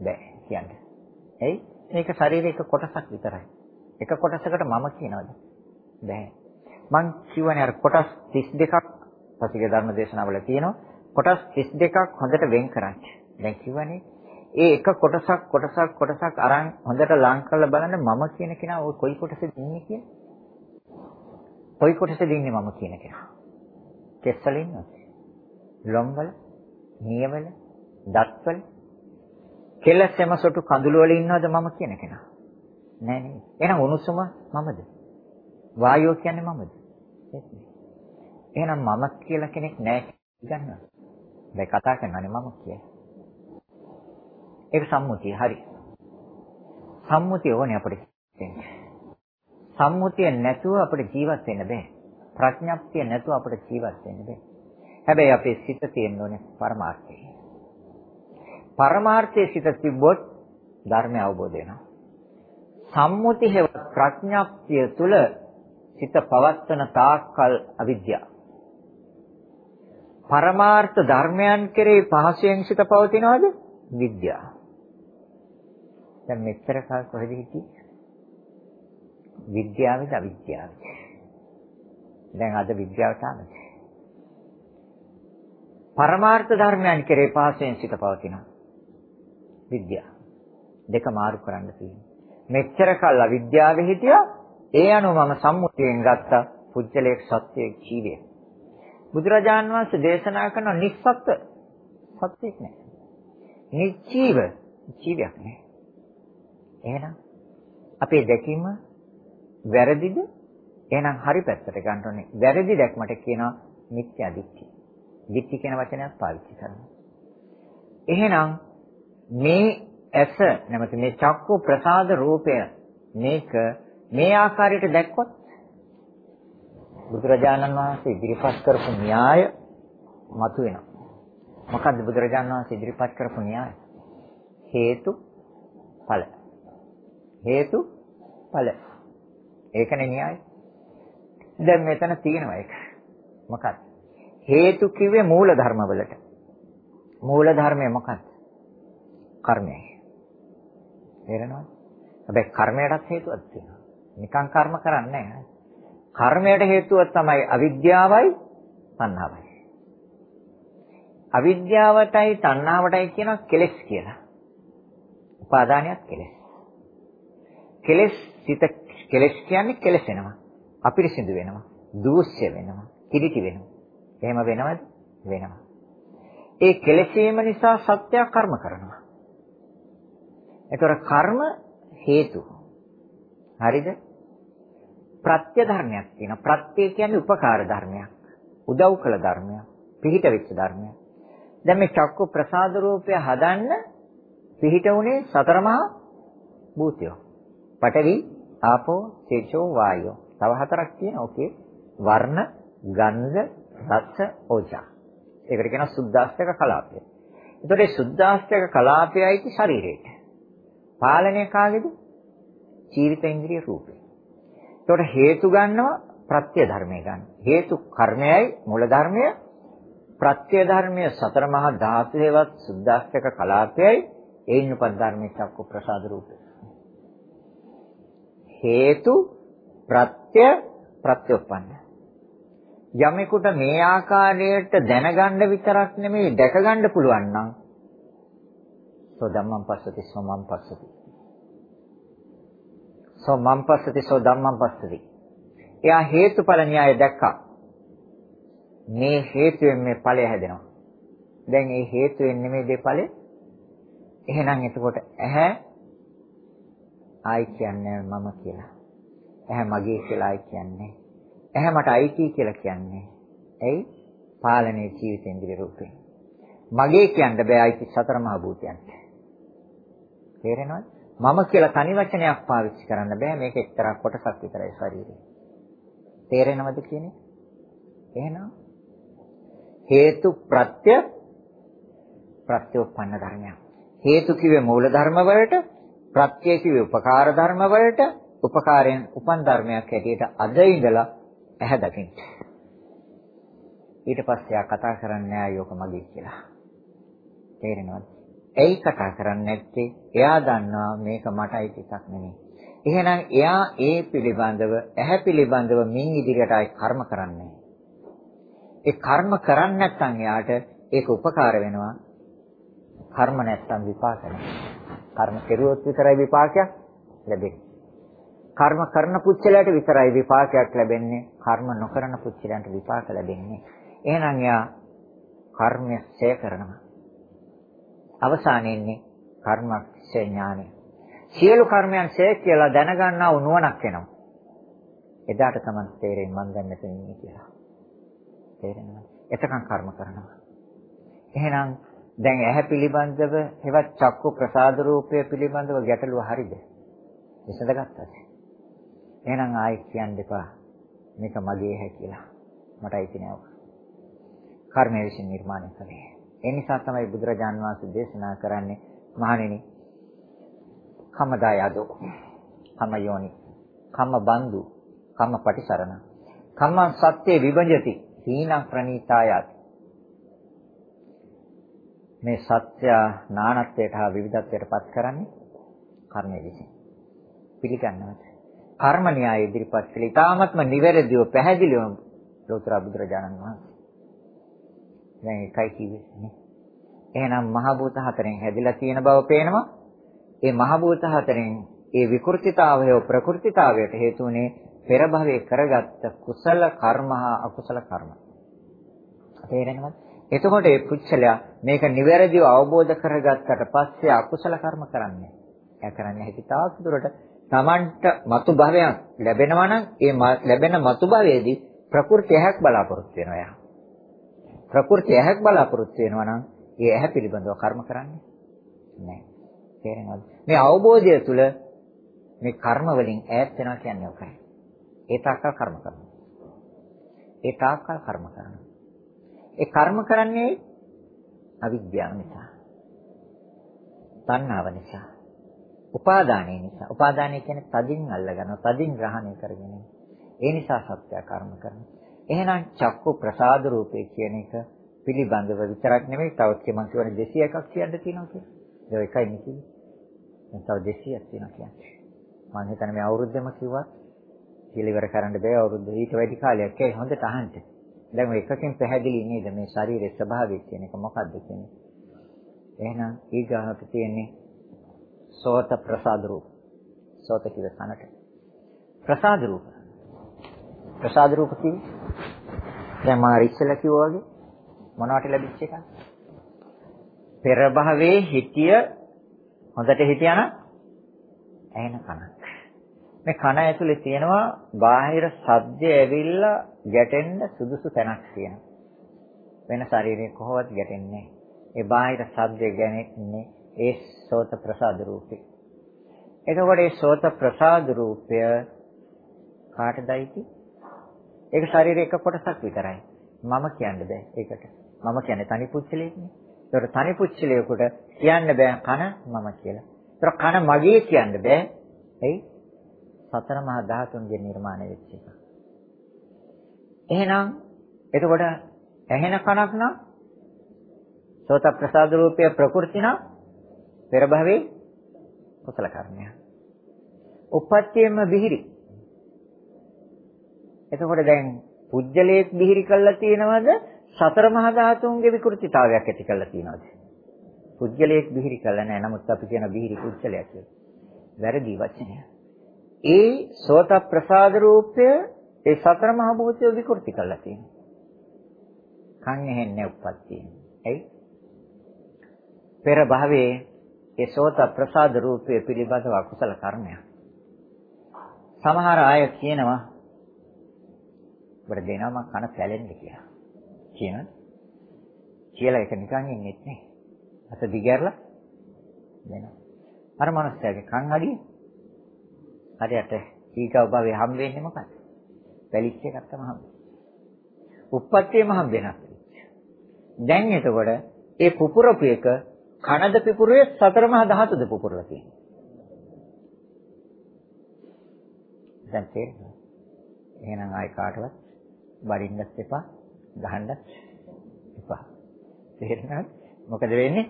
බෑ කියන්න. එයි මේක ශරීරයේ එක කොටසක් විතරයි. එක කොටසකට මම කියනවද? බෑ. මං කියවනේ අර කොටස් 32ක් පසුගිය ධර්ම දේශනාවල තියෙනවා. කොටස් 32ක් හොඳට වෙන් කරන්න. දැන් කියවනේ ඒ එක කොටසක් කොටසක් කොටසක් අරන් හොඳට ලං කරලා බලන්න මම කියන කෙනා ওই කොයි කොටසෙද ඉන්නේ කියලා. කොයි කොටසෙද ඉන්නේ මම කියන කෙනා. කෙස්වල ඉන්නවද? ලොම්වල, නියවල, දත්වල, කෙලසෙම සොටු කඳුළු වල ඉන්නවද මම කියන කෙනා? නෑ නේ. එහෙනම් උණුසුම මමද? වායුව කියන්නේ මමද? එහෙනම් මම කියලා කෙනෙක් නෑ ගන්නවා. දැන් කතා කරනවානේ මම කියලා. ඒක සම්මුතිය හරි. සම්මුතිය ඕනේ අපිට. සම්මුතිය නැතුව අපිට ජීවත් වෙන්න බෑ. ප්‍රඥප්තිය නැතුව අපිට ජීවත් වෙන්න බෑ. හැබැයි අපේ සිත තියෙන්න ඕනේ පරමාර්ථය. පරමාර්ථයේ සිත තිබ්බොත් ධර්මය අවබෝධ වෙනවා. සම්මුති හේව ප්‍රඥප්තිය තුළ සිත පවත්තන තාක්කල් අවිද්‍යාව. පරමාර්ථ ධර්මයන් කෙරෙහි පහසෙන් සිත පවතිනවද? විද්‍යාව. දැන් මෙච්චර කාල කොහෙද හිටියේ? විද්‍යාවද අවිද්‍යාවද? දැන් අද විද්‍යාවට ආනද? පරමාර්ථ ධර්මයන් කෙරේ පහසෙන් සිත පවතිනවා. විද්‍යාව. දෙක මාරු කරන්න තියෙනවා. මෙච්චර කල් අවිද්‍යාවේ හිටියා ඒ අනුව මම සම්මුතියෙන් ගත්ත පුජ්‍යලේක් සත්‍යයේ ජීවය. බුදුරජාන් වහන්සේ දේශනා කරන නිස්සත්ත්ව සත්‍යෙක් නෑ. නිජීව ජීවයක් නෑ. එහෙනම් අපේ දැකීම වැරදිද? එහෙනම් හරි පැත්තට ගන්න ඕනේ. වැරදි දැක්මට කියනවා මිත්‍යා දිට්ඨි. දිට්ඨි කියන වචනයක් පාවිච්චි කරනවා. එහෙනම් මේ ඇස නැමෙති මේ චක්කු ප්‍රසාද රූපය මේක මේ ආකාරයට දැක්කොත් බුදුරජාණන් වහන්සේ ඉදිරිපත් කරපු න්‍යාය මතුවෙනවා. මොකද්ද බුදුරජාණන් වහන්සේ ඉදිරිපත් කරපු න්‍යාය? හේතු ඵල. හේතු ඵල. ඒකනේ න්‍යාය. දැන් මෙතන තියෙනවා ඒක. මොකක්ද? හේතු කිව්වේ මූල ධර්මවලට. මූල ධර්මය මොකක්ද? කර්මයයි. තේරෙනවද? හැබැයි කර්මයටත් හේතුවක් තියෙනවා. නිකන් කර්ම කරන්නේ නැහැ. කර්මයට හේතුව තමයි අවිද්‍යාවයි තණ්හාවයි. අවිද්‍යාවටයි තණ්හාවටයි කියනවා කෙලෙස් කියලා. උපාදානියත් කෙලෙස්. කෙලෙස් සිත කෙලෙස් කියන්නේ කෙලසෙනවා. අපිරිසිදු වෙනවා. දූෂ්‍ය වෙනවා. කිලිටි වෙනවා. එහෙම වෙනවද? වෙනවා. ඒ කෙලෙසීම නිසා සත්‍ය කර්ම කරනවා. ඒතර කර්ම හේතු. හරිද? ප්‍රත්‍ය ධර්මයක් තියෙනවා. ප්‍රත්‍ය කියන්නේ උපකාර ධර්මයක්. උදව් කළ ධර්මයක්. පිහිට වෙච්ච ධර්මයක්. දැන් මේ චක්කු ප්‍රසාද රූපය හදන්න පිහිට උනේ සතර මහා භූතයෝ. පඨවි, ආපෝ, තේජෝ, වායෝ. තව හතරක් තියෙනවා. ඕකේ. වර්ණ, ගන්ධ, රස, ඕජා. ඒකට කියනවා සුද්දාස්තක කලාපය. එතකොට මේ සුද්දාස්තක කලාපයයි ශරීරයට. පාලනය කාගේද? ජීවිත ඉන්ද්‍රිය රූපේ. ඒකට හේතු ගන්නවා ප්‍රත්‍ය ධර්මය ගන්න. හේතු කර්මයයි මූල ධර්මය ප්‍රත්‍ය ධර්මය සතර මහා ධාතුවේවත් සුද්දාස්තක කලාපයයි ඒයින් උපත් ධර්මයේ චක්කු ප්‍රසාද රූපය. හේතු ප්‍රත්‍ය ප්‍රත්‍යඋපන්න. යමෙකුට මේ ආකාරයට දැනගන්න විතරක් නෙමෙයි දැකගන්න පුළුවන් නම් සෝ ධම්මං පස්සති සෝ මං පස්සති. සෝ මං පස්සති සෝ ධම්මං පස්සති. එයා හේතුඵල න්‍යාය දැක්කා. මේ හේතුවෙන් මේ ඵලය හැදෙනවා. දැන් මේ හේතුවෙන් නෙමෙයි මේ ඵලය. එහෙනම් එතකොට ඇහැ ආයි කියන්නේ මම කියලා. ඇහැ මගේ කියලා ආයි කියන්නේ. ඇහැ මට අයිති කියලා කියන්නේ. ඇයි? පාලනයේ ජීවිතේන්ද්‍රිය රූපේ. මගේ කියන්න බෑ අයිති සතර මහා භූතයන්ට. තේරෙනවද? මම කියලා තනි වචනයක් පාවිච්චි කරන්න බෑ මේක එක්තරා කොටසක් විතරයි ශරීරේ. තේරෙනවද කියන්නේ? එහෙනම් හේතු ප්‍රත්‍ය ප්‍රත්‍යෝපන්න ධර්මයක්. හේතු කිව්වේ මූල ධර්ම වලට, ප්‍රත්‍ය කිව්වේ උපකාර ධර්ම වලට, උපකාරයෙන් උපන් ධර්මයක් හැටියට අද ඉඳලා ඇහැ දකින්න. ඊට පස්සේ ආ කතා කරන්නේ ආයෝක මගේ කියලා. තේරෙනවද? ඇයි කතා කරන්නේ නැත්තේ? එයා දන්නවා මේක මටයි ටිකක් නෙමෙයි. එහෙනම් එයා ඒ පිළිබඳව ඇහැ පිළිබඳව මින් ඉදිරියට ආයි කර්ම කරන්නේ ඒ කර්ම කරන්නේ නැත්නම් එයාට ඒක උපකාර වෙනවා. කර්ම නැත්නම් විපාක නැහැ. කර්ම කෙරුවොත් විතරයි විපාකයක් ලැබෙන්නේ. කර්ම කරන පුච්චලයට විතරයි විපාකයක් ලැබෙන්නේ. කර්ම නොකරන පුච්චලයන්ට විපාක ලැබෙන්නේ. එහෙනම් එයා කර්මය ඡය කරනවා. අවසානයේන්නේ කර්මක්ෂය ඥානය. සියලු කර්මයන් ඡය කියලා දැනගන්නා වූ නුවණක් එනවා. එදාට තමයි තේරෙන්නේ මම දැන් මෙතන ඉන්නේ කියලා. තේරෙනවද? එතකන් කර්ම කරනවා. එහෙනම් දැන් ඇහැ පිළිබඳව හෙවත් චක්කු ප්‍රසාද රූපය පිළිබඳව ගැටලුව හරිද? විසඳගත්තද? එහෙනම් ආයෙත් කියන්න එපා. මේක මගේ ඇහැ කියලා. මට අයිති නෑ. කර්මය විසින් නිර්මාණය කළේ. ඒ නිසා තමයි බුදුරජාන් වහන්සේ දේශනා කරන්නේ මහණෙනි කම්මදා යදෝ කම්ම යෝනි කම්ම බන්දු කම්ම පටිසරණ කම්ම සත්‍ය විභජති හීන ප්‍රණීතායත්. මේ සත්‍ය නානත්වයට හා විවිධත්වයට පත් කරන්නේ කර්මය විසින්. පිළිගන්නවද? කර්ම න්‍යාය ඉදිරිපත් කළ ඉතාමත්ම නිවැරදිව පැහැදිලිව ලෝතර බුදුරජාණන් වහන්සේ. දැන් එකයි කිව්වේ නේ එහෙනම් මහ භූත හතරෙන් හැදිලා තියෙන බව පේනවා ඒ මහ භූත හතරෙන් ඒ විකෘතිතාවය ප්‍රකෘතිතාවයට හේතු වුණේ පෙර භවයේ කරගත්ත කුසල කර්ම හා අකුසල කර්ම. තේරෙනවද? එතකොට මේ පුච්චලයා මේක නිවැරදිව අවබෝධ කරගත්තට පස්සේ අකුසල කර්ම කරන්නේ. එයා කරන්නේ හැකි තාක් දුරට Tamanට මතු භවයක් ලැබෙනවා නම් ඒ ලැබෙන මතු භවයේදී ප්‍රකෘති ඇහැක් බලාපොරොත්තු වෙනවා එයා. ප්‍රකෘති ඇහැක් බලාපොරොත්තු වෙනවා නම් ඒ ඇහැ පිළිබඳව කර්ම කරන්නේ නැහැ. තේරෙනවද? මේ අවබෝධය තුළ මේ කර්ම වලින් ඈත් වෙනවා කියන්නේ ඔකයි. ඒ තාක්කල් කර්ම කරනවා. ඒ තාක්කල් කර්ම කරනවා. ඒ කර්ම කරන්නේ අවිද්‍යාව නිසා. තණ්හාව නිසා. උපාදානය නිසා. උපාදානය කියන්නේ තදින් අල්ලගන්නවා, තදින් ග්‍රහණය කරගෙන. ඒ නිසා සත්‍ය කර්ම කරනවා. එහෙනම් චක්කු ප්‍රසාද රූපේ කියන එක පිළිබඳව විතරක් නෙමෙයි තව මම කියවනේ 200ක් කියන්න තියෙනවා කියලා. ඒ එකයි නේ කිව්වේ. දැන් තව 200ක් තියෙනවා කියන්නේ. මම හිතන්නේ මේ අවුරුද්දෙම කිව්වත් කියලා ඉවර කරන්න බෑ අවුරුද්ද ඊට වැඩි කාලයක්. ඒ හොඳට අහන්න. දැන් ඔය එකකින් පැහැදිලි නේද මේ ශරීරයේ ස්වභාවය කියන එක මොකක්ද කියන්නේ. එහෙනම් ඊගාවට තියෙන්නේ සෝත ප්‍රසාද රූප. සෝත කිව්ව කනට. ප්‍රසාද රූප. ප්‍රසාද රූප කිව්වේ දැන් මා ඉස්සෙල්ලා කිව්වා වගේ මොනවට ලැබිච්ච එකක්ද? පෙර භවයේ හිතිය හොඳට හිටියානම් ඇහෙන කනක්. මේ කන ඇතුලේ තියෙනවා බාහිර ශබ්දය ඇවිල්ලා ගැටෙන්න සුදුසු තැනක් තියෙනවා. වෙන ශරීරයේ කොහොමවත් ගැටෙන්නේ ඒ බාහිර ශබ්දය ගැනෙන්නේ ඒ සෝත ප්‍රසාද රූපේ. එතකොට ඒ සෝත ප්‍රසාද රූපය කාටදයිති? ඒක ශරීරයේ එක කොටසක් විතරයි. මම කියන්න බෑ ඒකට. මම කියන්නේ තනි පුච්චලයක්නේ. ඒකට තනි පුච්චලයකට කියන්න බෑ කන මම කියලා. ඒතර කන මගේ කියන්න බෑ. එයි සතර මහා ධාතුන්ගේ නිර්මාණය වෙච්ච එක. එහෙනම් එතකොට ඇහෙන කනක් නම් සෝත ප්‍රසාද රූපය ප්‍රකෘති නම් පෙර භවයේ කුසල කර්මය. උපත්තියෙම බිහිරි. එතකොට දැන් පුජ්‍යලයක් බිහිරි කළා තියෙනවද? සතර මහා ධාතුන්ගේ විකෘතිතාවයක් ඇති කළා තියෙනවද? පුජ්‍යලයක් බිහිරි කළා නැහැ. නමුත් අපි කියන බිහිරි පුජ්‍යලයක් කියලා. වැරදි වචනය. ඒ සෝත ප්‍රසාද රූපය ඒ සතර මහා භූතය විකෘති කළා තියෙනවා. කන් ඇහෙන්නේ උප්පත්තිය. ඇයි? පෙර භවයේ ඒ සෝත ප්‍රසාද රූපය පිළිබඳව අකුසල කර්මයක්. සමහර අය කියනවා ඔබට දෙනවා මං කන පැලෙන්න කියලා. කියනවද? කියලා ඒක නිකන් ඉන්නේ නැහැ. අත දිගහැරලා දෙනවා. අර මනුස්සයාගේ කන් අඩිය හරියට ඊකව භවයේ හම් වෙන්නේ මොකක්ද? පැලිච්ච එකක් තමයි හම්. උප්පත්තියම හම් වෙනස්. දැන් එතකොට ඒ පුපුරපු එක කනද පිපුරුවේ සතර මහා ධාතුද පුපුරලා තියෙන්නේ. දැන් තේරෙනවද? එහෙනම් ආයි කාටවත් බඩින්නත් එපා, ගහන්නත් එපා. තේරෙනවද? මොකද වෙන්නේ?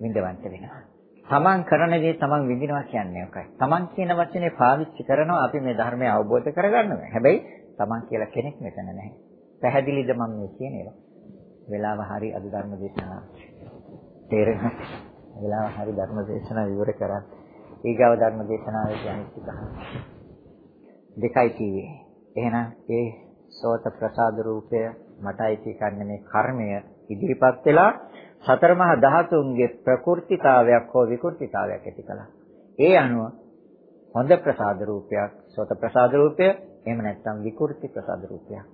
විඳවන්ත වෙනවා. තමන් කරන දේ තමන් විඳිනවා කියන්නේ ඔකයි. තමන් කියන වචනේ පාවිච්චි කරනවා අපි මේ ධර්මය අවබෝධ කරගන්නවා. හැබැයි තමන් කියලා කෙනෙක් මෙතන නැහැ. පැහැදිලිද මම මේ කියන ඒවා? වෙලාව හරි අද ධර්ම දේශනාව. තේරෙනවද? වෙලාව හරි ධර්ම දේශනාව ඉවර කරා. ඊගාව ධර්ම දේශනාවේ කියන්නේ දෙකයි කිව්වේ. එහෙනම් ඒ සෝත ප්‍රසාද රූපය මටයි කියන්නේ මේ කර්මය ඉදිරිපත් වෙලා සතර මහා ධාතුන්ගේ ප්‍රකෘතිතාවයක් හෝ විකෘතිතාවයක් ඇති කළා. ඒ අනුව හොඳ ප්‍රසාද රූපයක් සෝත ප්‍රසාද රූපය එහෙම නැත්නම් විකෘති ප්‍රසාද රූපයක්.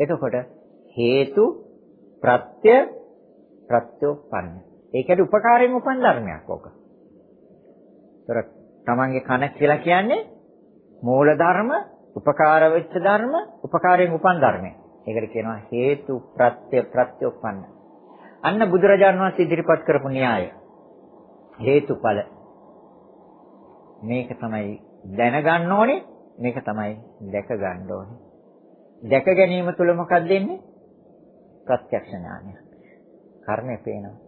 එතකොට හේතු ප්‍රත්‍ය ප්‍රත්‍යෝපන්න. ඒ කියන්නේ උපකාරයෙන් උපන් ධර්මයක් ඕක. ඒතර තමන්ගේ කන කියලා කියන්නේ මූල ධර්ම, උපකාර වෙච්ච ධර්ම, උපකාරයෙන් උපන් ධර්මය. ඒකට කියනවා හේතු ප්‍රත්‍ය ප්‍රත්‍යෝපන්න. අන්න බුදුරජාන් වහන්සේ ඉදිරිපත් කරපු න්‍යාය. හේතුඵල. මේක තමයි දැනගන්න ඕනේ, මේක තමයි දැක ගන්න ඕනේ. දැක ගැනීම තුළ මොකක්ද වෙන්නේ? ප්‍රත්‍යක්ෂ ඥානය. කර්මය පේනවා.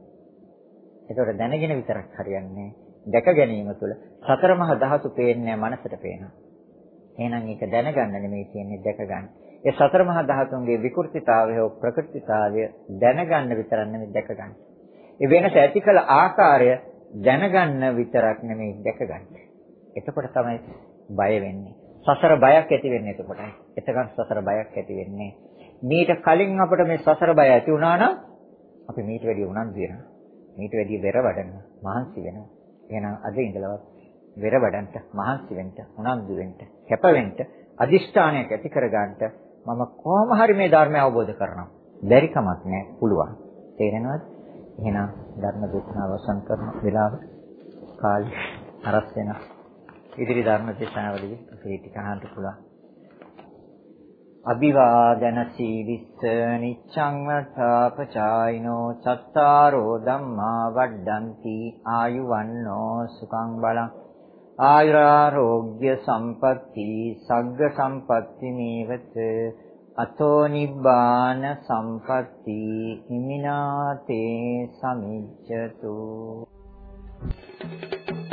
ඒකට දැනගෙන විතරක් හරියන්නේ දැක ගැනීම තුළ සතර මහා ධාතු පේන්නේ මනසට පේනවා. එහෙනම් ඒක දැනගන්න නෙමෙයි කියන්නේ දැක ගන්න. ඒ සතර මහා ධාතුන්ගේ විකෘතිතාවය හෝ ප්‍රකෘතිතාවය දැනගන්න විතරක් නෙමෙයි දැක ගන්න. ඒ වෙනස ඇති කළ ආකාරය දැනගන්න විතරක් නෙමෙයි දැක ගන්න. එතකොට තමයි බය වෙන්නේ. සසර බයක් ඇති වෙන්නේ එතකොටයි. එතකන් සසර බයක් ඇති වෙන්නේ. මීට කලින් අපිට මේ සසර බය ඇති වුණා නම් අපි මීට වැඩිය උනන්දු වෙනවා. මීට වැඩිය වෙර වඩනවා. මහන්සි වෙනවා. එහෙනම් අද ඉඳලවත් වෙර වඩන්ට මහන්සි වෙන්න උනන්දු වෙන්න කැප වෙන්න අදිෂ්ඨානයක් ඇති කරගන්නට මම කොහොම හරි මේ ධර්මය අවබෝධ කරනවා. බැරි කමක් නැහැ පුළුවන්. තේරෙනවද? එහෙනම් ධර්ම දේශනාව අවසන් කරන වෙලාවට කාලය අරස් වෙන ඉදිරි ධර්ම දේශනාවලදී අපි ටික අහන්න පුළුවන්. අභිවාදන සීලිස්ස නිච්ඡං වතාපචායිනෝ චත්තාරෝ ධම්මා වඩ්ඩಂತಿ ආයුවන්නෝ සුඛං බලං ආයුරාෝග්‍ය සම්පatti සග්ග සම්පatti මේවත අතෝ නිබ්බාන සම්පatti හිමිනාතේ සමිච්ඡතු Thank you.